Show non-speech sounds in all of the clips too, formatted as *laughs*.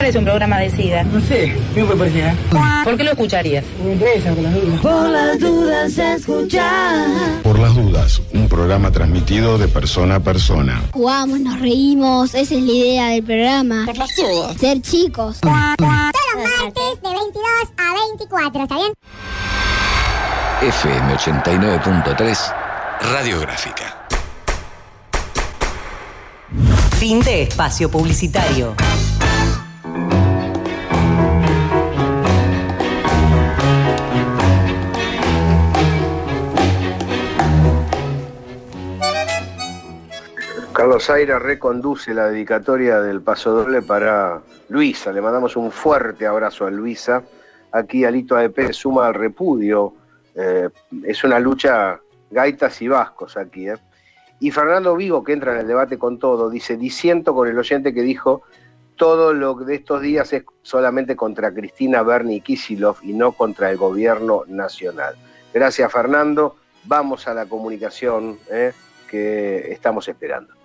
Es un programa de SIDA. No sé, ¿qué me parecía? ¿Por qué lo escucharías? Me interesa por las dudas. Por las dudas escuchar. Por las dudas, un programa transmitido de persona a persona. Jugamos, nos reímos, esa es la idea del programa. Por las dudas. Ser chicos. Todos los martes de 22 a 24, ¿está bien? FM 89.3 Radiográfica. Fin de espacio publicitario. Carlos Aira reconduce la dedicatoria del paso doble para Luisa. Le mandamos un fuerte abrazo a Luisa. Aquí Alito AEP suma al repudio. Eh, es una lucha gaitas y vascos aquí. ¿eh? Y Fernando Vigo, que entra en el debate con todo, dice, disiento con el oyente que dijo, todo lo de estos días es solamente contra Cristina Berni y Kisilov y no contra el gobierno nacional. Gracias Fernando. Vamos a la comunicación ¿eh? que estamos esperando.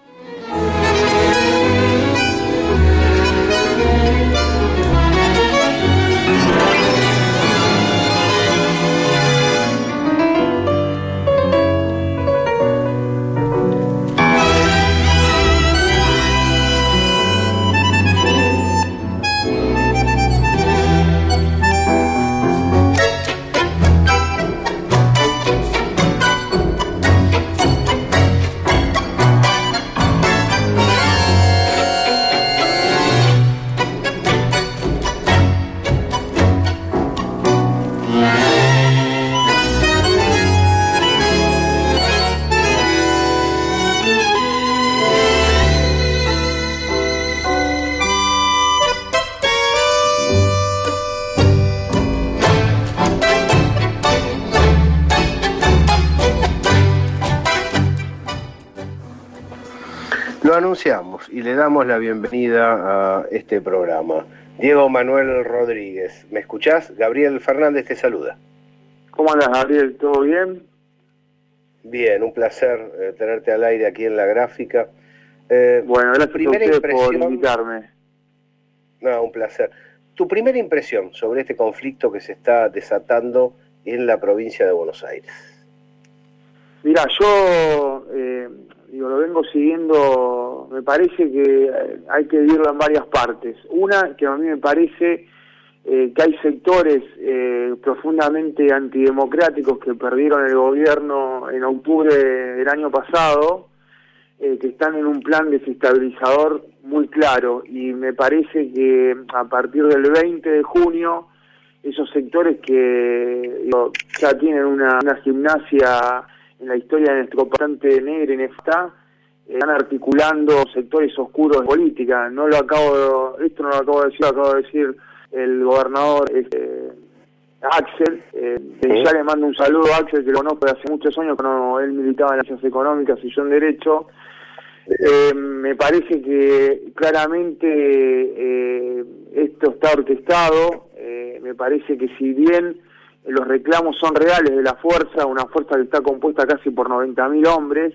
Lo anunciamos y le damos la bienvenida a este programa. Diego Manuel Rodríguez, ¿me escuchás? Gabriel Fernández te saluda. ¿Cómo andas, Gabriel? ¿Todo bien? Bien, un placer eh, tenerte al aire aquí en la gráfica. Eh, Bueno, gracias a primera por impresión- invitarme. No, un placer. Tu primera impresión sobre este conflicto que se está desatando en la provincia de Buenos Aires. Mira, yo eh, lo vengo siguiendo, me parece que hay que dividirlo en varias partes. Una, que a mí me parece eh, que hay sectores eh, profundamente antidemocráticos que perdieron el gobierno en octubre del año pasado, eh, que están en un plan desestabilizador muy claro y me parece que a partir del 20 de junio esos sectores que ya tienen una, una gimnasia en la historia de nuestro bastante negra en esta están articulando sectores oscuros de política. No lo acabo de- esto no lo acabo de decir, lo acabo de decir el gobernador este, Axel. Eh, Sí. Ya le mando un saludo a Axel, que lo conozco de hace muchos años, cuando él militaba en las ciencias económicas y yo en Derecho. Eh, me parece que claramente eh, esto está orquestado. Eh, me parece que si bien los reclamos son reales de la fuerza, una fuerza que está compuesta casi por 90.000 hombres,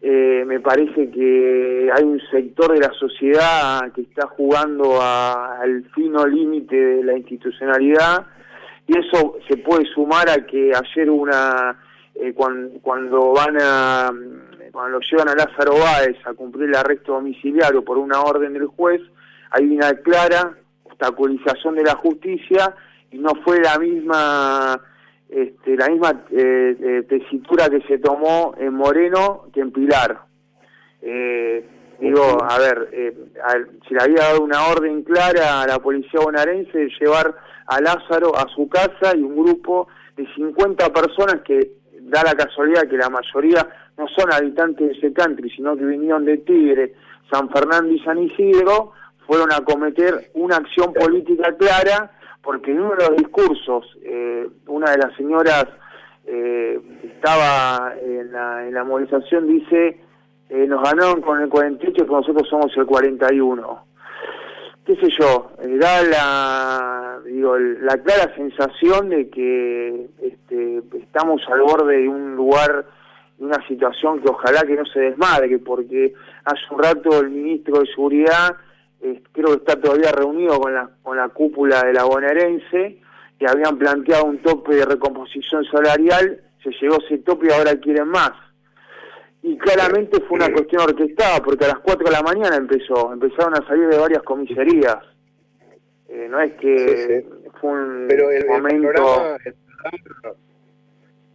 eh, me parece que hay un sector de la sociedad que está jugando a- al fino límite de la institucionalidad y eso se puede sumar a que ayer una eh, cuan- cuando van a cuando lo llevan a Lázaro Báez a cumplir el arresto domiciliario por una orden del juez hay una clara obstaculización de la justicia y no fue la misma este, la misma eh, eh, tesitura que se tomó en Moreno que en Pilar. Eh, digo, a ver, eh, al- se le había dado una orden clara a la policía bonaerense de llevar a Lázaro a su casa y un grupo de 50 personas que da la casualidad que la mayoría no son habitantes de ese country, sino que vinieron de Tigre, San Fernando y San Isidro, fueron a cometer una acción política clara, porque en uno de los discursos, eh, una de las señoras eh, estaba en la, en la movilización dice, eh, nos ganaron con el 48 y nosotros somos el 41 qué sé yo, eh, da la, digo, la clara sensación de que este, estamos al borde de un lugar, una situación que ojalá que no se desmadre, porque hace un rato el ministro de Seguridad eh, creo que está todavía reunido con la, con la cúpula de la bonaerense, que habían planteado un tope de recomposición salarial, se llegó a ese tope y ahora quieren más. Y claramente fue una cuestión orquestada, porque a las 4 de la mañana empezó, empezaron a salir de varias comisarías. Eh, no es que fue un Pero el, el momento... programa- el programa-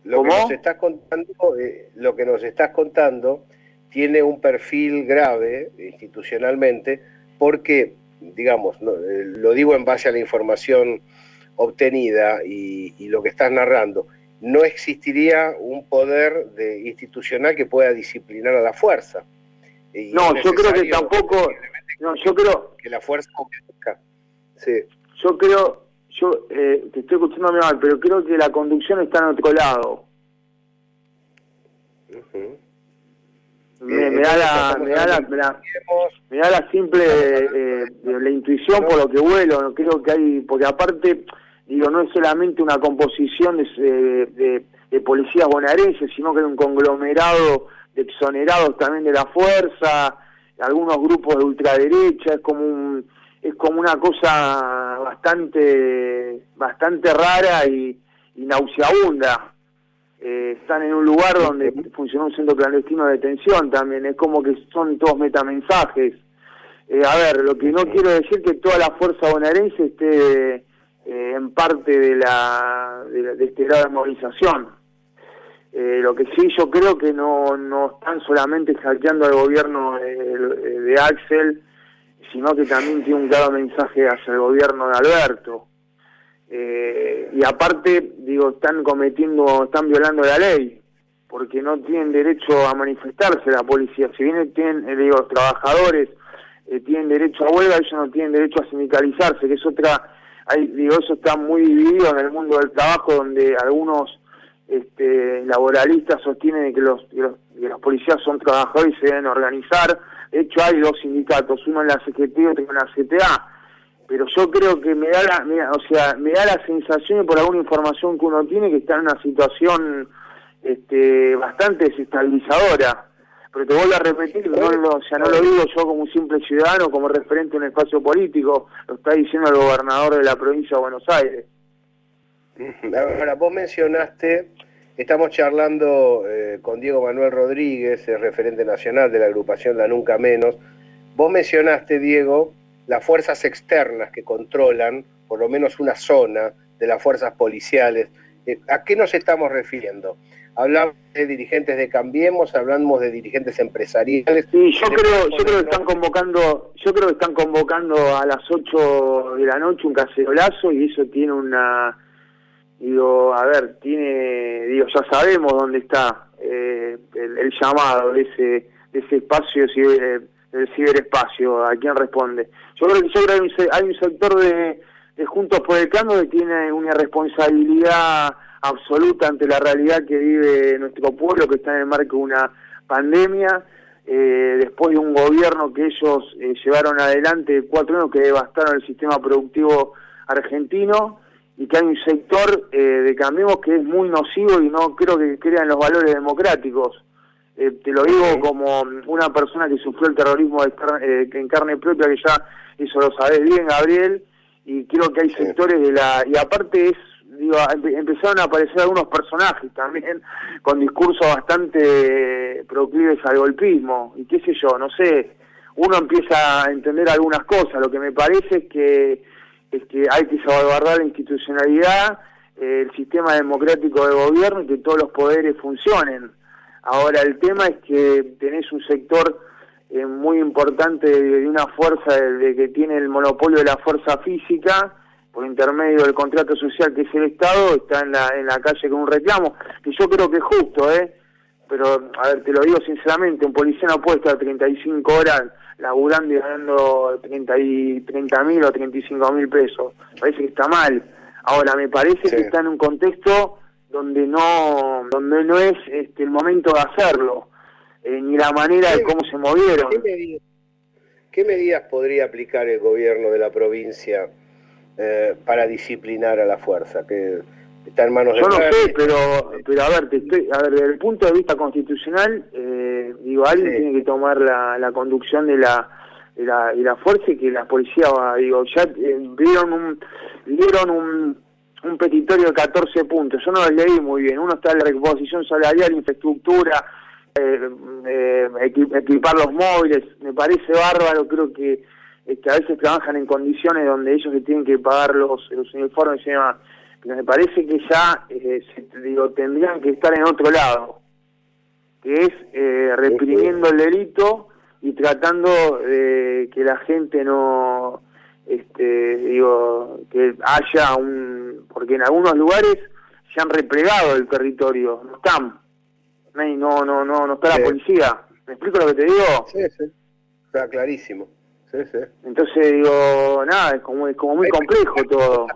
lo que nos estás contando, eh, lo que nos estás contando tiene un perfil grave institucionalmente, porque, digamos, no, eh, lo digo en base a la información obtenida y, y lo que estás narrando, no existiría un poder de, institucional que pueda disciplinar a la fuerza. Y No, yo creo que tampoco... No, yo creo... que la fuerza. Sí. Yo creo, yo eh, te estoy escuchando mal, pero creo que la conducción está en otro lado. Ujú. Me, Bien, me da la, me da la, me da- la simple eh, de la intuición por lo que vuelo. No creo que hay, porque aparte, digo, no es solamente una composición de, eh, de- de policías bonaerenses, sino que hay un conglomerado de exonerados también de la fuerza, algunos grupos de ultraderecha, es como un, es como una cosa bastante, bastante rara y, y nauseabunda. Eh, están en un lugar donde funciona un centro clandestino de detención también, es como que son todos metamensajes. Eh, a ver, lo que no quiero decir que toda la fuerza bonaerense esté eh, en parte de, la, de, la- de este grado de movilización. Eh, lo que sí yo creo que no, no están solamente hackeando al gobierno de, de Axel, sino que también tiene un claro mensaje hacia el gobierno de Alberto. Eh, y aparte, digo, están cometiendo, están violando la ley, porque no tienen derecho a manifestarse la policía. Si bien tienen, eh, digo, los trabajadores eh, tienen derecho a huelga, ellos no tienen derecho a sindicalizarse, que es otra, hay, digo, eso está muy dividido en el mundo del trabajo, donde algunos este, laboralistas sostienen que los, que los, que los policías son trabajadores y se deben organizar. De hecho, hay dos sindicatos, uno en la CGT y otro en la CTA pero yo creo que me da la, me o sea, me da la sensación y por alguna información que uno tiene que está en una situación este, bastante desestabilizadora. Pero te vuelvo a repetir, no lo, o sea, no lo digo yo como un simple ciudadano, como referente a un espacio político, lo está diciendo el gobernador de la provincia de Buenos Aires. *laughs* Ahora, vos mencionaste, estamos charlando eh, con Diego Manuel Rodríguez, el referente nacional de la agrupación La Nunca Menos. Vos mencionaste, Diego, las fuerzas externas que controlan por lo menos una zona de las fuerzas policiales. Eh, ¿A qué nos estamos refiriendo? Hablamos de dirigentes de Cambiemos, hablamos de dirigentes empresariales. Sí, yo creo, yo creo que están convocando, yo creo que están convocando a las 8 de la noche un cacerolazo y eso tiene una, digo, a ver, tiene, digo, ya sabemos dónde está eh, el, el llamado de ese, de ese espacio ciber- del ciberespacio, a quién responde. Yo creo que yo creo que hay un, sector de, Juntos por el Cambio que tiene una responsabilidad absoluta ante la realidad que vive nuestro pueblo, que está en el marco de una pandemia, eh, después de un gobierno que ellos eh, llevaron adelante cuatro años que devastaron el sistema productivo argentino y que hay un sector eh, de Cambiemos que es muy nocivo y no creo que crea en los valores democráticos. Eh, te lo digo como una persona que sufrió el terrorismo de car- eh, en carne propia, que ya eso lo sabés bien, Gabriel, y creo que hay sectores de la... Y aparte es, digo, empe- empezaron a aparecer algunos personajes también *laughs* con discursos bastante proclives al golpismo, y qué sé yo, no sé, uno empieza a entender algunas cosas, lo que me parece es que, es que hay que salvaguardar la institucionalidad, eh, el sistema democrático de gobierno y que todos los poderes funcionen. Ahora, el tema es que tenés un sector eh, muy importante de, de una fuerza de, de que tiene el monopolio de la fuerza física por intermedio del contrato social que es el Estado, está en la, en la calle con un reclamo, que yo creo que es justo, ¿eh? Pero, a ver, te lo digo sinceramente, un policía no puede estar 35 horas laburando y ganando 30 y 30 mil o 35 mil pesos. Parece que está mal. Ahora, me parece Sí. que está en un contexto donde no donde no es este, el momento de hacerlo, eh, ni la manera de cómo se movieron. ¿Qué medidas, qué medidas podría aplicar el gobierno de la provincia eh, para disciplinar a la fuerza? Que está en manos de Yo no nadie. sé, pero, pero a ver, te estoy, a ver, desde el punto de vista constitucional, eh, digo, alguien Sí. tiene que tomar la, la conducción de la y la, y la fuerza y que la policía, digo, ya eh, dieron un, dieron un, un petitorio de 14 puntos, yo no lo leí muy bien, uno está en la reposición salarial, infraestructura, eh, eh, equi- equipar los móviles, me parece bárbaro, creo que este, a veces trabajan en condiciones donde ellos se tienen que pagar los, los uniformes y demás, pero me parece que ya, eh, se- digo, tendrían que estar en otro lado, que es eh, reprimiendo el delito y tratando de que la gente no, este, digo, que haya un, porque en algunos lugares se han replegado el territorio, no están, no, no, no, no, está Sí. la policía, ¿me explico lo que te digo? Sí, sí. Está clarísimo. Sí, sí. Entonces digo, nada, es como, es como muy complejo todo.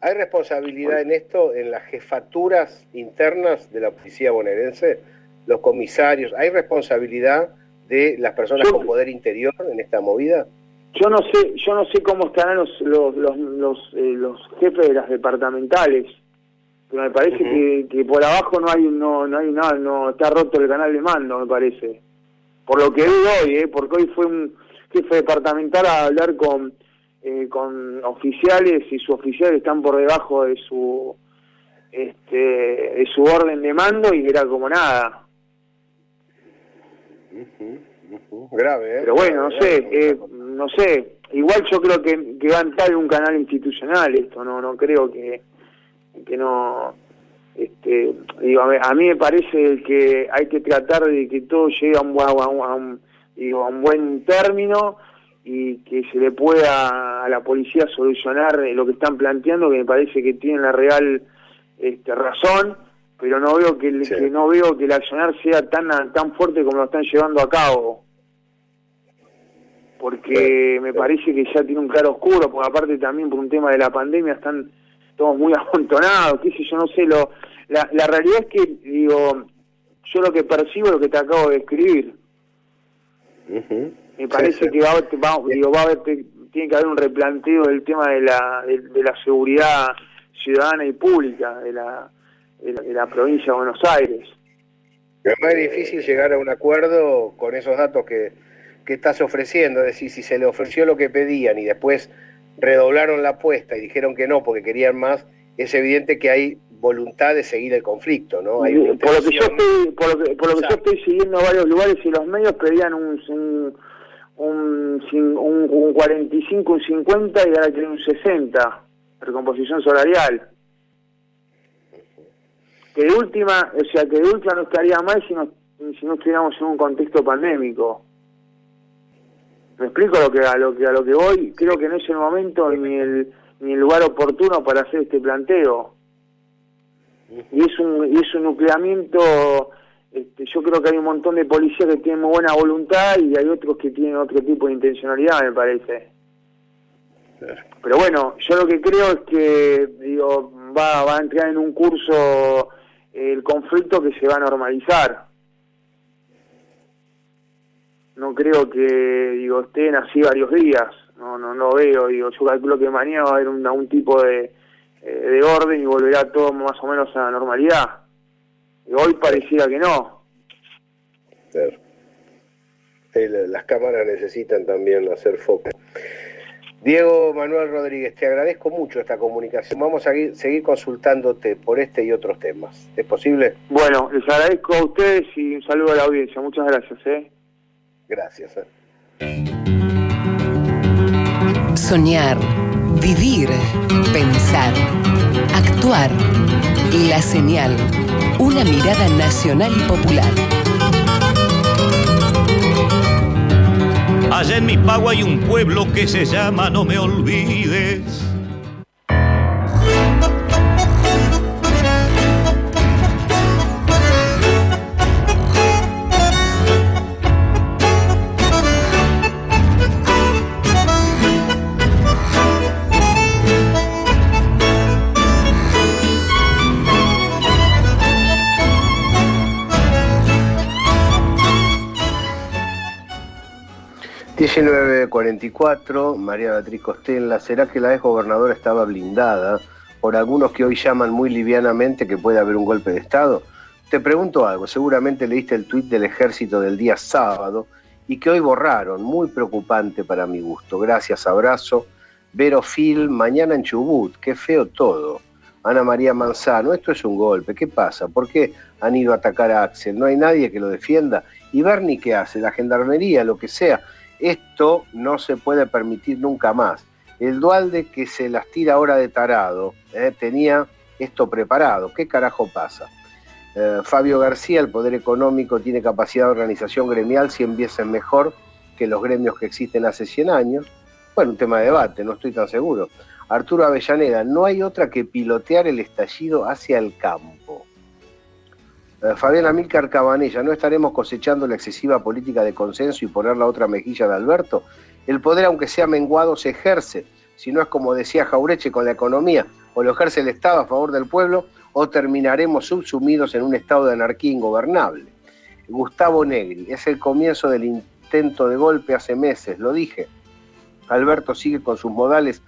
¿Hay responsabilidad en esto en las jefaturas internas de la policía bonaerense? Los comisarios, ¿hay responsabilidad de las personas Yo- con poder interior en esta movida? Yo no sé, yo no sé cómo estarán los los los los, eh, los jefes de las departamentales, pero me parece que, que por abajo no hay no no hay nada, no está roto el canal de mando, me parece. Por lo que vi hoy, eh, porque hoy fue un jefe departamental a hablar con eh, con oficiales y sus oficiales están por debajo de su este de su orden de mando y era como nada. Ujú. Grave, ¿eh? Pero bueno, no Grave, sé, grave. eh, no sé. Igual yo creo que, que va a entrar en un canal institucional esto, no no creo que, que no... Este, digo, a mí, me parece que hay que tratar de que todo llegue a un, buen- a un- a un- digo, a un buen término y que se le pueda a la policía solucionar eh, lo que están planteando, que me parece que tienen la real este, razón, pero no veo que, el- Sí. que no veo que el accionar sea tan tan fuerte como lo están llevando a cabo porque me parece que ya tiene un claro oscuro, porque aparte también por un tema de la pandemia están todos muy *laughs* amontonados, qué sé yo, no sé, lo, la, la realidad es que, digo, yo lo que percibo es lo que te acabo de escribir, me parece sí. que va, a haber- va- digo, va a haber, tiene que haber un replanteo del tema de la, de, de la seguridad ciudadana y pública de la, de la, de la provincia de Buenos Aires. Es más difícil llegar a un acuerdo con esos datos que, que estás ofreciendo. Es decir, si se le ofreció lo que pedían y después redoblaron la apuesta y dijeron que no porque querían más, es evidente que hay voluntad de seguir el conflicto, ¿no? Hay una por lo que yo estoy, por lo que, por lo que yo estoy siguiendo a varios lugares y los medios pedían un un, un, un, un 45, un 50 y ahora quieren un 60 recomposición salarial. Que de última, o sea, que de última no estaría mal si no, si no estuviéramos en un contexto pandémico. ¿Me explico lo que, a lo que a lo que voy? Creo que no es el momento ni el ni el lugar oportuno para hacer este planteo. Y es un y es un nucleamiento este, yo creo que hay un montón de policías que tienen muy buena voluntad y hay otros que tienen otro tipo de intencionalidad me parece. Pero bueno yo lo que creo es que digo va va a entrar en un curso eh, el conflicto que se va a normalizar no creo que digo estén así varios días no no no veo digo yo calculo que mañana va a haber un, algún tipo de eh, de orden y volverá todo más o menos a la normalidad. Y hoy pareciera que no. Claro. El- las cámaras necesitan también hacer foco. Diego Manuel Rodríguez, te agradezco mucho esta comunicación. Vamos a seguir, seguir consultándote por este y otros temas. ¿Es posible? Bueno, les agradezco a ustedes y un saludo a la audiencia. Muchas gracias. ¿eh? Gracias. ¿eh? Soñar, vivir, pensar, actuar. La señal. Una mirada nacional y popular. Allá en mi pago hay un pueblo que se llama No me olvides. ...1944, María Beatriz Costella, ¿será que la ex gobernadora estaba blindada por algunos que hoy llaman muy livianamente que puede haber un golpe de Estado? Te pregunto algo, seguramente leíste el tuit del ejército del día sábado y que hoy borraron. Muy preocupante para mi gusto. Gracias, abrazo. Vero Phil, mañana en Chubut. Qué feo todo. Ana María Manzano, esto es un golpe. ¿Qué pasa? ¿Por qué han ido a atacar a Axel? ¿No hay nadie que lo defienda? ¿Y Bernie qué hace? La gendarmería, lo que sea. Esto no se puede permitir nunca más. El Dualde que se las tira ahora de tarado eh, tenía esto preparado. ¿Qué carajo pasa? Eh, Fabio García, el poder económico tiene capacidad de organización gremial 100 veces mejor que los gremios que existen hace 100 años. Bueno, un tema de debate, no estoy tan seguro. Arturo Avellaneda, no hay otra que pilotear el estallido hacia el campo. Eh, Fabiana Milcar Cabanella, ¿no estaremos cosechando la excesiva política de consenso y poner la otra mejilla de Alberto? El poder, aunque sea menguado, se ejerce. Si no es como decía Jaureche con la economía, o lo ejerce el Estado a favor del pueblo, o terminaremos subsumidos en un estado de anarquía ingobernable. Gustavo Negri, es el comienzo del intento de golpe hace meses, lo dije. Alberto sigue con sus modales